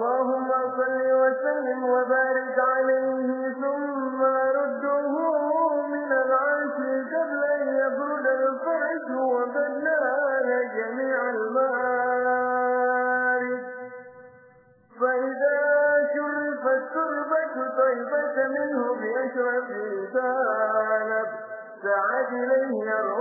اللهم صل وسلم وبارك عليه ثم رده من العرش قبل أن يبرد الفرش وبدلنا جميع المعارف فإذا شرف التربة طيبة منه بأشرف ثالب سعد إليه أرواح